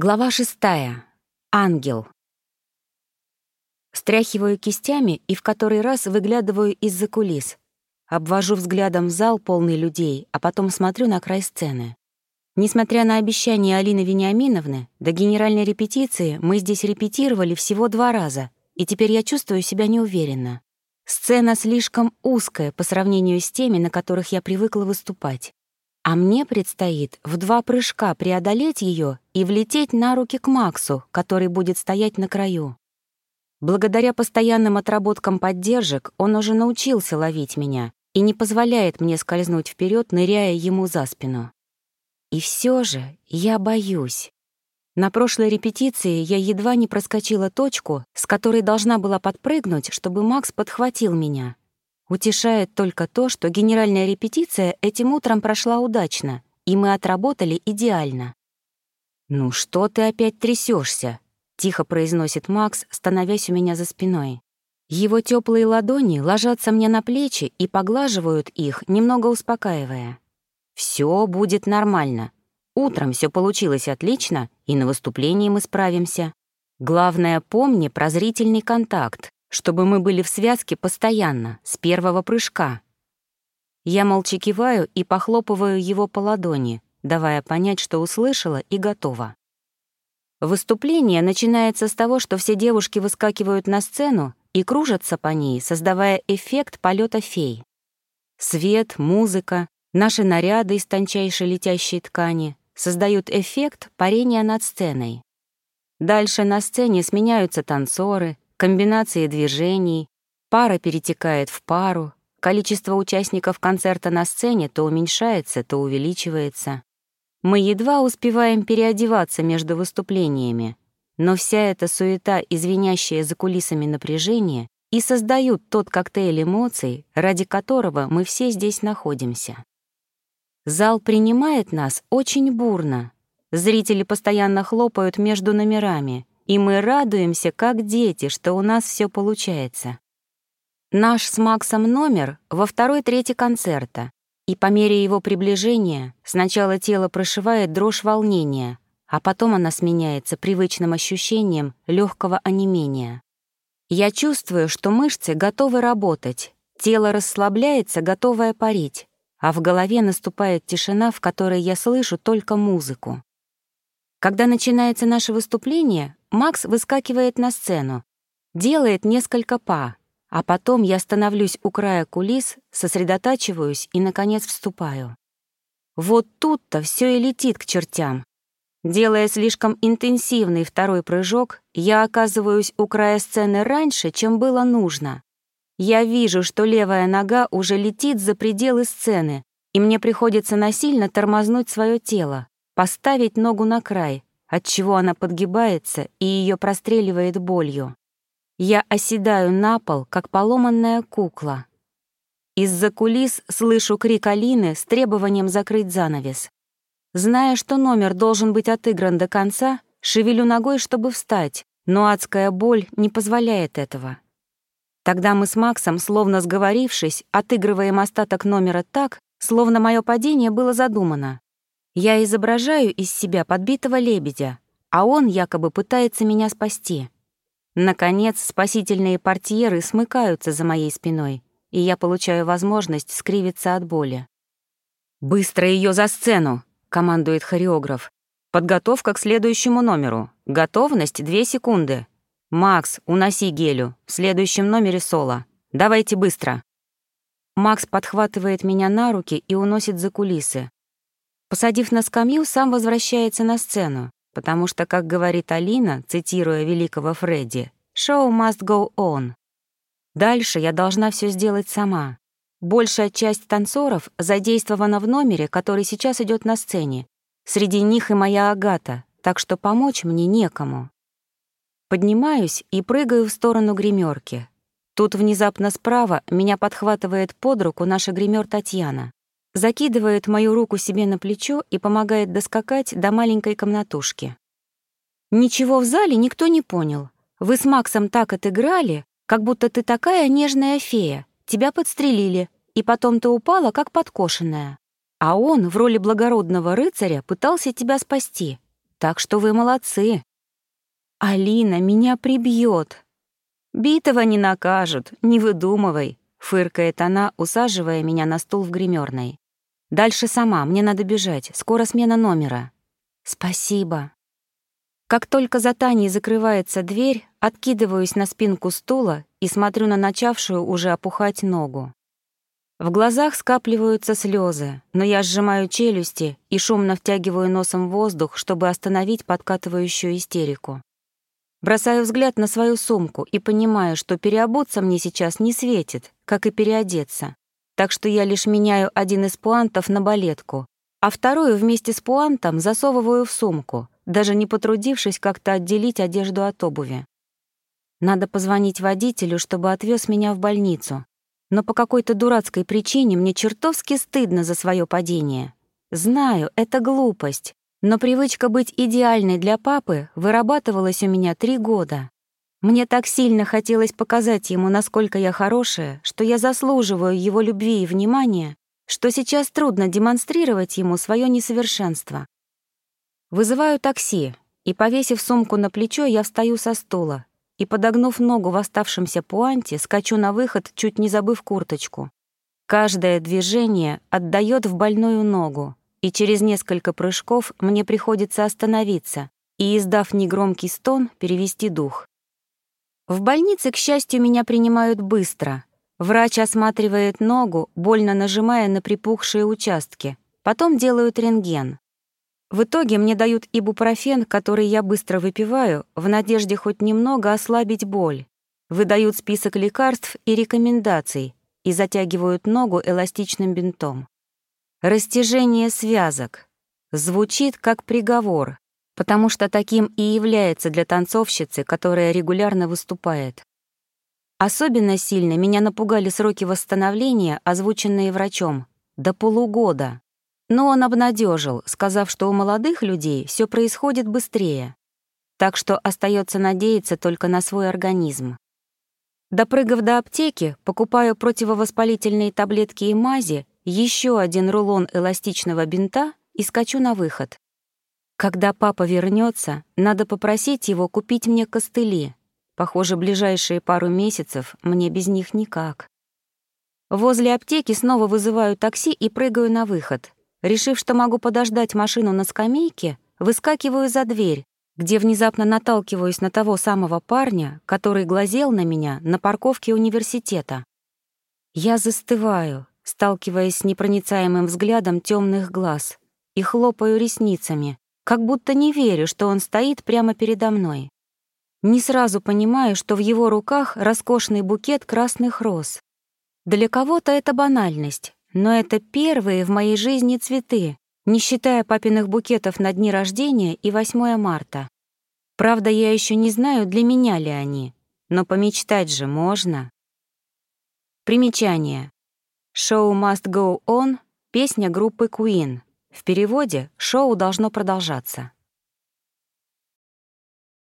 Глава шестая. Ангел. Стряхиваю кистями и в который раз выглядываю из-за кулис. Обвожу взглядом зал, полный людей, а потом смотрю на край сцены. Несмотря на обещание Алины Вениаминовны, до генеральной репетиции мы здесь репетировали всего два раза, и теперь я чувствую себя неуверенно. Сцена слишком узкая по сравнению с теми, на которых я привыкла выступать. А мне предстоит в два прыжка преодолеть ее и влететь на руки к Максу, который будет стоять на краю. Благодаря постоянным отработкам поддержек он уже научился ловить меня и не позволяет мне скользнуть вперед, ныряя ему за спину. И все же я боюсь. На прошлой репетиции я едва не проскочила точку, с которой должна была подпрыгнуть, чтобы Макс подхватил меня. Утешает только то, что генеральная репетиция этим утром прошла удачно, и мы отработали идеально. «Ну что ты опять трясешься? тихо произносит Макс, становясь у меня за спиной. Его теплые ладони ложатся мне на плечи и поглаживают их, немного успокаивая. Все будет нормально. Утром все получилось отлично, и на выступлении мы справимся. Главное, помни про зрительный контакт чтобы мы были в связке постоянно, с первого прыжка. Я молча киваю и похлопываю его по ладони, давая понять, что услышала и готова. Выступление начинается с того, что все девушки выскакивают на сцену и кружатся по ней, создавая эффект полета фей. Свет, музыка, наши наряды из тончайшей летящей ткани создают эффект парения над сценой. Дальше на сцене сменяются танцоры, комбинации движений, пара перетекает в пару, количество участников концерта на сцене то уменьшается, то увеличивается. Мы едва успеваем переодеваться между выступлениями, но вся эта суета, извинящая за кулисами напряжение, и создают тот коктейль эмоций, ради которого мы все здесь находимся. Зал принимает нас очень бурно. Зрители постоянно хлопают между номерами, и мы радуемся, как дети, что у нас все получается. Наш с Максом номер во второй трети концерта, и по мере его приближения сначала тело прошивает дрожь волнения, а потом она сменяется привычным ощущением легкого онемения. Я чувствую, что мышцы готовы работать, тело расслабляется, готовое парить, а в голове наступает тишина, в которой я слышу только музыку. Когда начинается наше выступление, Макс выскакивает на сцену, делает несколько па, а потом я становлюсь у края кулис, сосредотачиваюсь и, наконец, вступаю. Вот тут-то все и летит к чертям. Делая слишком интенсивный второй прыжок, я оказываюсь у края сцены раньше, чем было нужно. Я вижу, что левая нога уже летит за пределы сцены, и мне приходится насильно тормознуть свое тело, поставить ногу на край, отчего она подгибается и ее простреливает болью. Я оседаю на пол, как поломанная кукла. Из-за кулис слышу крик Алины с требованием закрыть занавес. Зная, что номер должен быть отыгран до конца, шевелю ногой, чтобы встать, но адская боль не позволяет этого. Тогда мы с Максом, словно сговорившись, отыгрываем остаток номера так, словно мое падение было задумано. Я изображаю из себя подбитого лебедя, а он якобы пытается меня спасти. Наконец, спасительные портьеры смыкаются за моей спиной, и я получаю возможность скривиться от боли. «Быстро ее за сцену!» — командует хореограф. «Подготовка к следующему номеру. Готовность — две секунды. Макс, уноси гелю. В следующем номере соло. Давайте быстро». Макс подхватывает меня на руки и уносит за кулисы, Посадив на скамью, сам возвращается на сцену, потому что, как говорит Алина, цитируя великого Фредди, «Show must go on». Дальше я должна все сделать сама. Большая часть танцоров задействована в номере, который сейчас идет на сцене. Среди них и моя Агата, так что помочь мне некому. Поднимаюсь и прыгаю в сторону гримерки. Тут внезапно справа меня подхватывает под руку наша гример Татьяна закидывает мою руку себе на плечо и помогает доскакать до маленькой комнатушки. «Ничего в зале никто не понял. Вы с Максом так отыграли, как будто ты такая нежная фея. Тебя подстрелили, и потом ты упала, как подкошенная. А он в роли благородного рыцаря пытался тебя спасти. так что вы молодцы. Алина меня прибьет. Битого не накажут, не выдумывай, фыркает она, усаживая меня на стул в гримерной. Дальше сама, мне надо бежать, скоро смена номера. Спасибо. Как только за Таней закрывается дверь, откидываюсь на спинку стула и смотрю на начавшую уже опухать ногу. В глазах скапливаются слезы, но я сжимаю челюсти и шумно втягиваю носом воздух, чтобы остановить подкатывающую истерику. Бросаю взгляд на свою сумку и понимаю, что переобуться мне сейчас не светит, как и переодеться. Так что я лишь меняю один из пуантов на балетку, а вторую вместе с пуантом засовываю в сумку, даже не потрудившись как-то отделить одежду от обуви. Надо позвонить водителю, чтобы отвез меня в больницу. Но по какой-то дурацкой причине мне чертовски стыдно за свое падение. Знаю, это глупость, но привычка быть идеальной для папы вырабатывалась у меня три года. Мне так сильно хотелось показать ему, насколько я хорошая, что я заслуживаю его любви и внимания, что сейчас трудно демонстрировать ему свое несовершенство. Вызываю такси, и, повесив сумку на плечо, я встаю со стула и, подогнув ногу в оставшемся пуанте, скачу на выход, чуть не забыв курточку. Каждое движение отдает в больную ногу, и через несколько прыжков мне приходится остановиться и, издав негромкий стон, перевести дух. В больнице, к счастью, меня принимают быстро. Врач осматривает ногу, больно нажимая на припухшие участки. Потом делают рентген. В итоге мне дают ибупрофен, который я быстро выпиваю, в надежде хоть немного ослабить боль. Выдают список лекарств и рекомендаций и затягивают ногу эластичным бинтом. Растяжение связок. Звучит как приговор, потому что таким и является для танцовщицы, которая регулярно выступает. Особенно сильно меня напугали сроки восстановления, озвученные врачом, до полугода. Но он обнадежил, сказав, что у молодых людей все происходит быстрее. Так что остается надеяться только на свой организм. Допрыгав до аптеки, покупаю противовоспалительные таблетки и мази еще один рулон эластичного бинта и скачу на выход. Когда папа вернется, надо попросить его купить мне костыли. Похоже, ближайшие пару месяцев мне без них никак. Возле аптеки снова вызываю такси и прыгаю на выход. Решив, что могу подождать машину на скамейке, выскакиваю за дверь, где внезапно наталкиваюсь на того самого парня, который глазел на меня на парковке университета. Я застываю, сталкиваясь с непроницаемым взглядом темных глаз, и хлопаю ресницами, как будто не верю, что он стоит прямо передо мной. Не сразу понимаю, что в его руках роскошный букет красных роз. Для кого-то это банальность, но это первые в моей жизни цветы, не считая папиных букетов на дни рождения и 8 марта. Правда, я еще не знаю, для меня ли они, но помечтать же можно. Примечание. «Show must go on» — песня группы Queen. В переводе «шоу должно продолжаться».